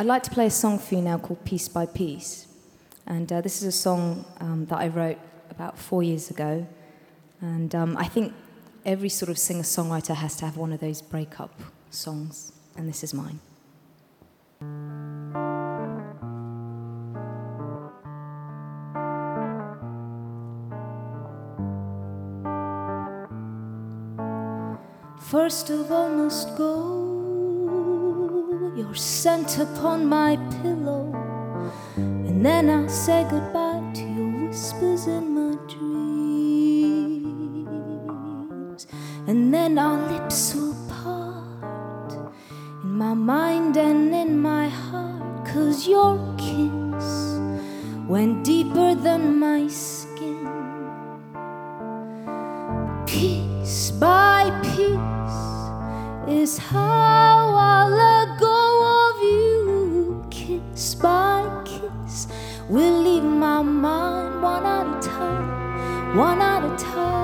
I'd like to play a song for you now called Piece by Piece. And uh, this is a song um, that I wrote about four years ago. And um, I think every sort of singer songwriter has to have one of those breakup songs, and this is mine. First of all, must go. You're scent upon my pillow, and then I'll say goodbye to your whispers in my dreams, and then our lips will part in my mind and in my heart, cause your kiss went deeper than my skin. Piece by piece is how I let go one at a time.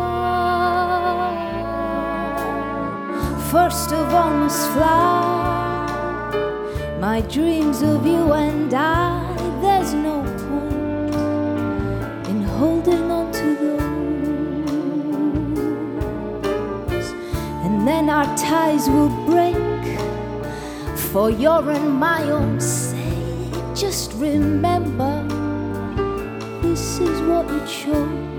First of all, must fly my dreams of you and I. There's no point in holding on to those. and then our ties will break for your and my own sake. Just remember, this is what you chose.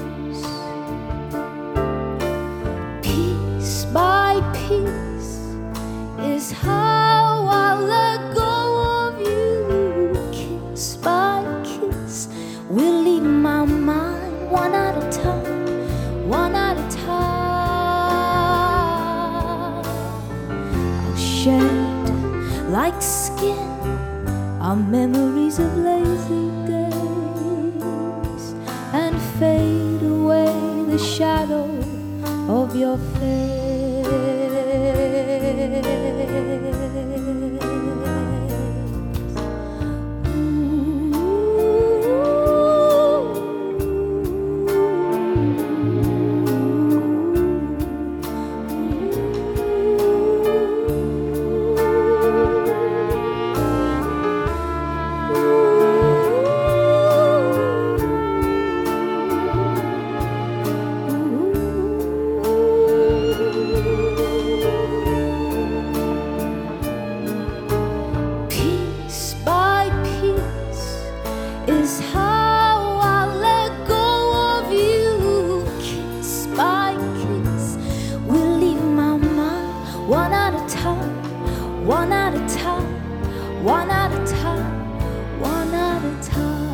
Like skin our memories of lazy days and fade away the shadow of your face way. One at a time, one at a time, one at a time.